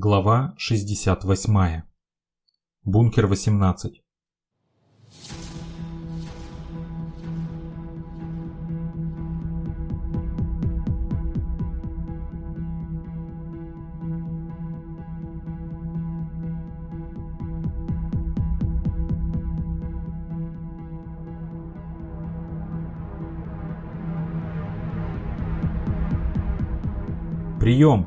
Глава 68. Бункер 18. Прием!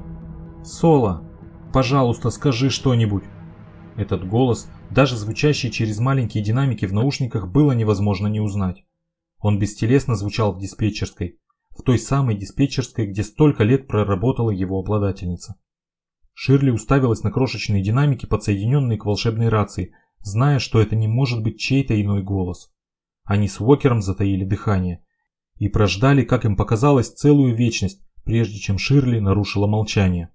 Соло! Пожалуйста, скажи что-нибудь. Этот голос, даже звучащий через маленькие динамики в наушниках, было невозможно не узнать. Он бестелесно звучал в диспетчерской, в той самой диспетчерской, где столько лет проработала его обладательница. Ширли уставилась на крошечные динамики, подсоединенные к волшебной рации, зная, что это не может быть чей-то иной голос. Они с Уокером затаили дыхание и прождали, как им показалось, целую вечность, прежде чем Ширли нарушила молчание.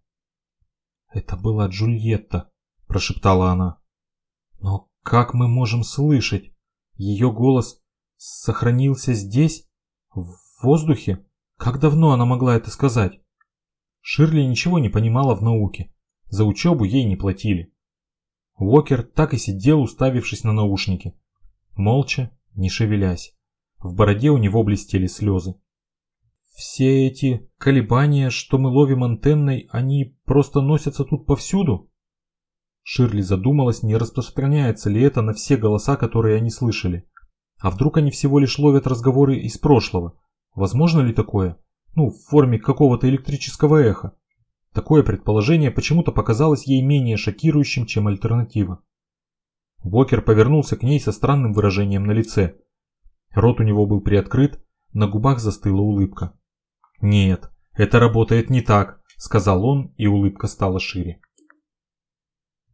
«Это была Джульетта», – прошептала она. «Но как мы можем слышать? Ее голос сохранился здесь, в воздухе? Как давно она могла это сказать?» Ширли ничего не понимала в науке. За учебу ей не платили. Уокер так и сидел, уставившись на наушники. Молча, не шевелясь. В бороде у него блестели слезы. Все эти колебания, что мы ловим антенной, они просто носятся тут повсюду? Ширли задумалась, не распространяется ли это на все голоса, которые они слышали. А вдруг они всего лишь ловят разговоры из прошлого? Возможно ли такое? Ну, в форме какого-то электрического эха. Такое предположение почему-то показалось ей менее шокирующим, чем альтернатива. Бокер повернулся к ней со странным выражением на лице. Рот у него был приоткрыт, на губах застыла улыбка. «Нет, это работает не так», — сказал он, и улыбка стала шире.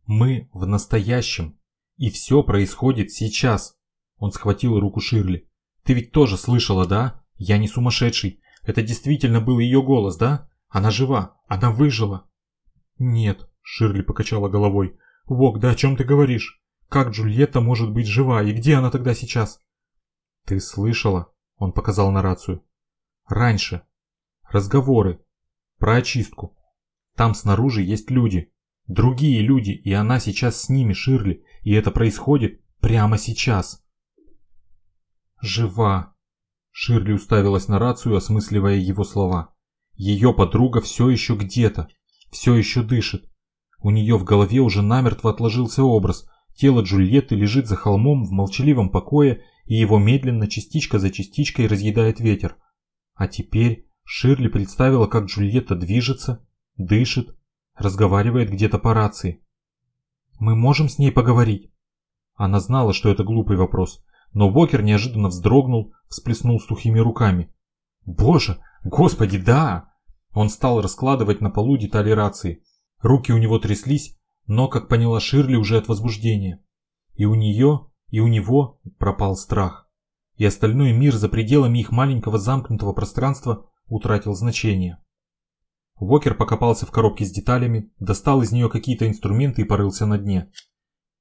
«Мы в настоящем, и все происходит сейчас», — он схватил руку Ширли. «Ты ведь тоже слышала, да? Я не сумасшедший. Это действительно был ее голос, да? Она жива, она выжила». «Нет», — Ширли покачала головой. «Вок, да о чем ты говоришь? Как Джульетта может быть жива, и где она тогда сейчас?» «Ты слышала?» — он показал на рацию. «Раньше, разговоры про очистку. Там снаружи есть люди, другие люди, и она сейчас с ними, Ширли, и это происходит прямо сейчас. Жива. Ширли уставилась на рацию, осмысливая его слова. Ее подруга все еще где-то, все еще дышит. У нее в голове уже намертво отложился образ. Тело Джульетты лежит за холмом в молчаливом покое, и его медленно, частичка за частичкой разъедает ветер. А теперь Ширли представила, как Джульетта движется, дышит, разговаривает где-то по рации. «Мы можем с ней поговорить?» Она знала, что это глупый вопрос, но Бокер неожиданно вздрогнул, всплеснул сухими руками. «Боже! Господи, да!» Он стал раскладывать на полу детали рации. Руки у него тряслись, но, как поняла Ширли, уже от возбуждения. И у нее, и у него пропал страх. И остальной мир за пределами их маленького замкнутого пространства утратил значение. Уокер покопался в коробке с деталями, достал из нее какие-то инструменты и порылся на дне.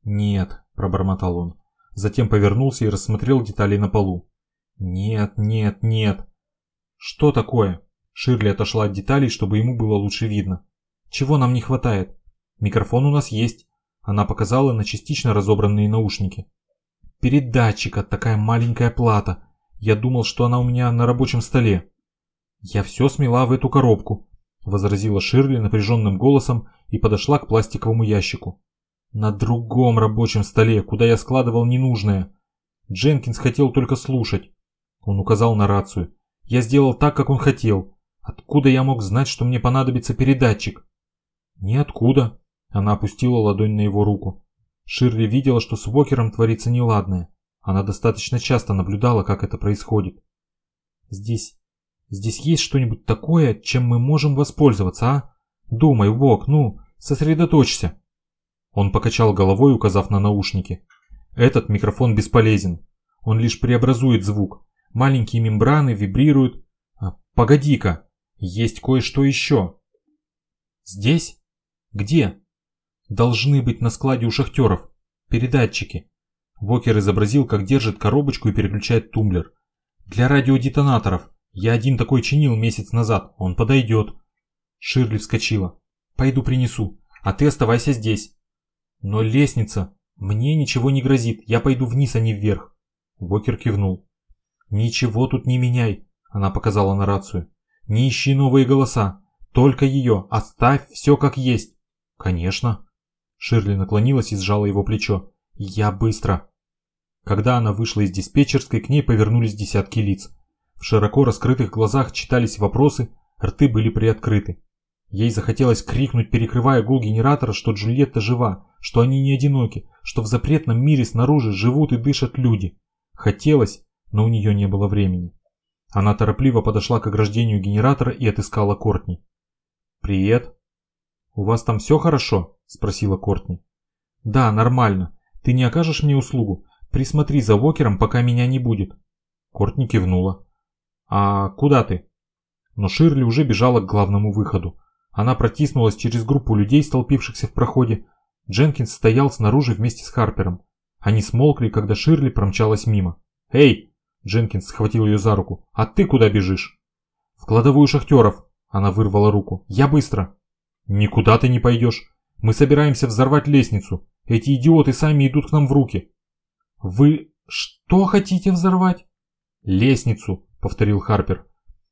«Нет», – пробормотал он. Затем повернулся и рассмотрел детали на полу. «Нет, нет, нет». «Что такое?» Ширли отошла от деталей, чтобы ему было лучше видно. «Чего нам не хватает? Микрофон у нас есть». Она показала на частично разобранные наушники. «Передатчика, такая маленькая плата. Я думал, что она у меня на рабочем столе». «Я все смела в эту коробку», – возразила Ширли напряженным голосом и подошла к пластиковому ящику. «На другом рабочем столе, куда я складывал ненужное. Дженкинс хотел только слушать». Он указал на рацию. «Я сделал так, как он хотел. Откуда я мог знать, что мне понадобится передатчик?» «Ниоткуда», – она опустила ладонь на его руку. Ширли видела, что с Вокером творится неладное. Она достаточно часто наблюдала, как это происходит. «Здесь Здесь есть что-нибудь такое, чем мы можем воспользоваться, а? Думай, Вок, ну, сосредоточься. Он покачал головой, указав на наушники. Этот микрофон бесполезен. Он лишь преобразует звук. Маленькие мембраны вибрируют. А, Погоди-ка, есть кое-что еще. Здесь? Где? Должны быть на складе у шахтеров. Передатчики. Вокер изобразил, как держит коробочку и переключает тумблер. Для радиодетонаторов. Я один такой чинил месяц назад, он подойдет. Ширли вскочила. Пойду принесу. а ты оставайся здесь. Но лестница. Мне ничего не грозит, я пойду вниз, а не вверх. Уокер кивнул. Ничего тут не меняй, она показала на рацию. Не ищи новые голоса, только ее, оставь все как есть. Конечно. Ширли наклонилась и сжала его плечо. Я быстро. Когда она вышла из диспетчерской, к ней повернулись десятки лиц. В широко раскрытых глазах читались вопросы, рты были приоткрыты. Ей захотелось крикнуть, перекрывая гул генератора, что Джульетта жива, что они не одиноки, что в запретном мире снаружи живут и дышат люди. Хотелось, но у нее не было времени. Она торопливо подошла к ограждению генератора и отыскала Кортни. «Привет». «У вас там все хорошо?» – спросила Кортни. «Да, нормально. Ты не окажешь мне услугу? Присмотри за Вокером, пока меня не будет». Кортни кивнула. «А куда ты?» Но Ширли уже бежала к главному выходу. Она протиснулась через группу людей, столпившихся в проходе. Дженкинс стоял снаружи вместе с Харпером. Они смолкли, когда Ширли промчалась мимо. «Эй!» – Дженкинс схватил ее за руку. «А ты куда бежишь?» «В кладовую шахтеров!» – она вырвала руку. «Я быстро!» «Никуда ты не пойдешь. Мы собираемся взорвать лестницу. Эти идиоты сами идут к нам в руки». «Вы что хотите взорвать?» «Лестницу», — повторил Харпер.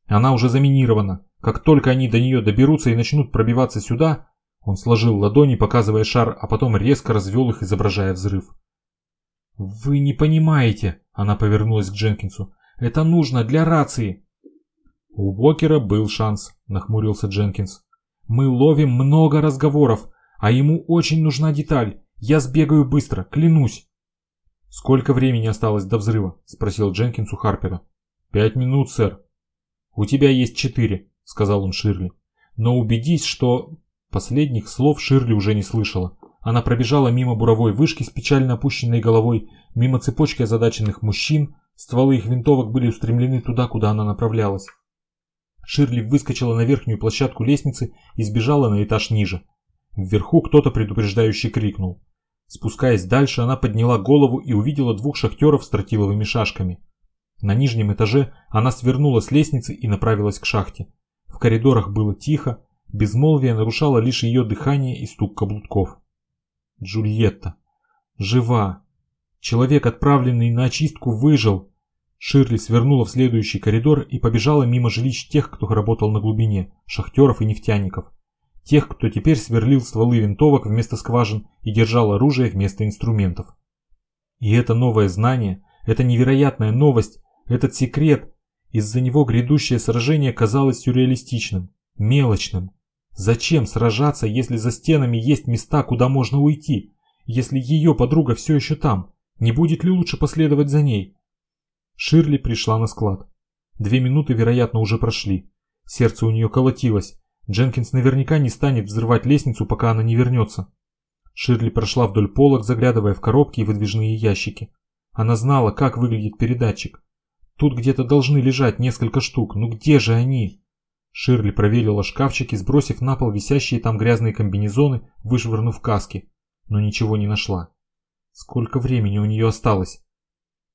«Она уже заминирована. Как только они до нее доберутся и начнут пробиваться сюда...» Он сложил ладони, показывая шар, а потом резко развел их, изображая взрыв. «Вы не понимаете», — она повернулась к Дженкинсу. «Это нужно для рации». «У Бокера был шанс», — нахмурился Дженкинс. «Мы ловим много разговоров, а ему очень нужна деталь. Я сбегаю быстро, клянусь». «Сколько времени осталось до взрыва?» – спросил Дженкинс у Харпера. «Пять минут, сэр». «У тебя есть четыре», – сказал он Ширли. «Но убедись, что...» Последних слов Ширли уже не слышала. Она пробежала мимо буровой вышки с печально опущенной головой, мимо цепочки озадаченных мужчин, стволы их винтовок были устремлены туда, куда она направлялась. Ширли выскочила на верхнюю площадку лестницы и сбежала на этаж ниже. Вверху кто-то предупреждающе крикнул. Спускаясь дальше, она подняла голову и увидела двух шахтеров с тротиловыми шашками. На нижнем этаже она свернула с лестницы и направилась к шахте. В коридорах было тихо, безмолвие нарушало лишь ее дыхание и стук каблутков. Джульетта. Жива. Человек, отправленный на очистку, выжил. Ширли свернула в следующий коридор и побежала мимо жилищ тех, кто работал на глубине, шахтеров и нефтяников. Тех, кто теперь сверлил стволы винтовок вместо скважин и держал оружие вместо инструментов. И это новое знание, эта невероятная новость, этот секрет, из-за него грядущее сражение казалось сюрреалистичным, мелочным. Зачем сражаться, если за стенами есть места, куда можно уйти? Если ее подруга все еще там, не будет ли лучше последовать за ней? Ширли пришла на склад. Две минуты, вероятно, уже прошли. Сердце у нее колотилось. Дженкинс наверняка не станет взрывать лестницу, пока она не вернется. Ширли прошла вдоль полок, заглядывая в коробки и выдвижные ящики. Она знала, как выглядит передатчик. Тут где-то должны лежать несколько штук, ну где же они? Ширли проверила шкафчики, сбросив на пол висящие там грязные комбинезоны, вышвырнув каски, но ничего не нашла. Сколько времени у нее осталось?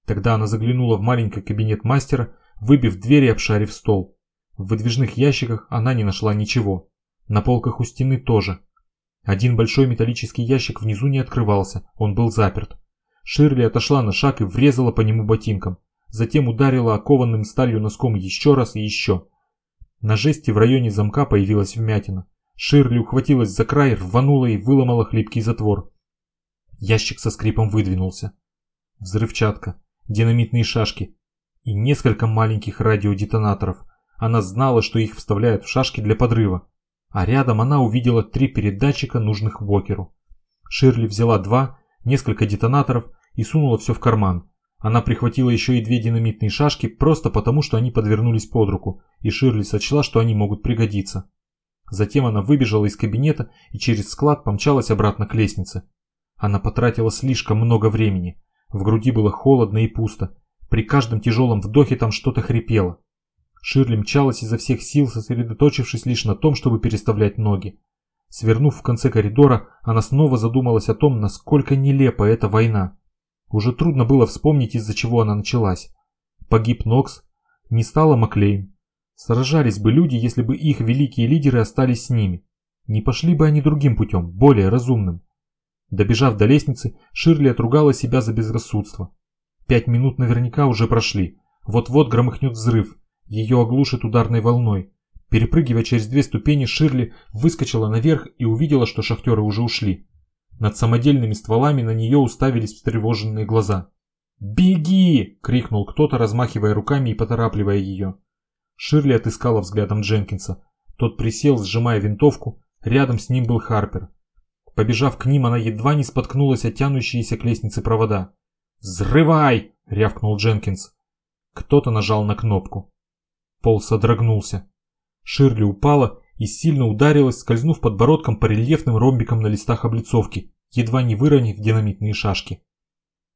Тогда она заглянула в маленький кабинет мастера, выбив дверь и обшарив стол. В выдвижных ящиках она не нашла ничего. На полках у стены тоже. Один большой металлический ящик внизу не открывался, он был заперт. Ширли отошла на шаг и врезала по нему ботинком. Затем ударила окованным сталью носком еще раз и еще. На жести в районе замка появилась вмятина. Ширли ухватилась за край, рванула и выломала хлипкий затвор. Ящик со скрипом выдвинулся. Взрывчатка, динамитные шашки и несколько маленьких радиодетонаторов – она знала, что их вставляют в шашки для подрыва. А рядом она увидела три передатчика, нужных Вокеру. Ширли взяла два, несколько детонаторов и сунула все в карман. Она прихватила еще и две динамитные шашки просто потому, что они подвернулись под руку, и Ширли сочла, что они могут пригодиться. Затем она выбежала из кабинета и через склад помчалась обратно к лестнице. Она потратила слишком много времени. В груди было холодно и пусто. При каждом тяжелом вдохе там что-то хрипело. Ширли мчалась изо всех сил, сосредоточившись лишь на том, чтобы переставлять ноги. Свернув в конце коридора, она снова задумалась о том, насколько нелепа эта война. Уже трудно было вспомнить, из-за чего она началась. Погиб Нокс, не стало Маклейн. Сражались бы люди, если бы их великие лидеры остались с ними. Не пошли бы они другим путем, более разумным. Добежав до лестницы, Ширли отругала себя за безрассудство. Пять минут наверняка уже прошли. Вот-вот громыхнет взрыв. Ее оглушит ударной волной. Перепрыгивая через две ступени, Ширли выскочила наверх и увидела, что шахтеры уже ушли. Над самодельными стволами на нее уставились встревоженные глаза. «Беги!» – крикнул кто-то, размахивая руками и поторапливая ее. Ширли отыскала взглядом Дженкинса. Тот присел, сжимая винтовку. Рядом с ним был Харпер. Побежав к ним, она едва не споткнулась о тянущиеся к лестнице провода. «Взрывай!» – рявкнул Дженкинс. Кто-то нажал на кнопку. Пол содрогнулся. Ширли упала и сильно ударилась, скользнув подбородком по рельефным ромбикам на листах облицовки, едва не выронив динамитные шашки.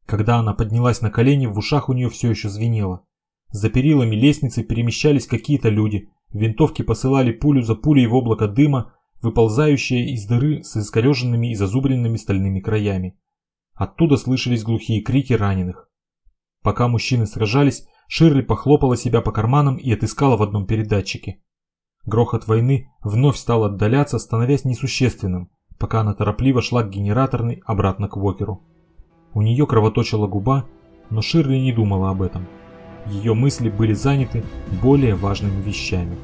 Когда она поднялась на колени, в ушах у нее все еще звенело. За перилами лестницы перемещались какие-то люди. Винтовки посылали пулю за пулей в облако дыма, выползающее из дыры с искореженными и зазубренными стальными краями. Оттуда слышались глухие крики раненых. Пока мужчины сражались, Ширли похлопала себя по карманам и отыскала в одном передатчике. Грохот войны вновь стал отдаляться, становясь несущественным, пока она торопливо шла к генераторной обратно к Вокеру. У нее кровоточила губа, но Ширли не думала об этом. Ее мысли были заняты более важными вещами.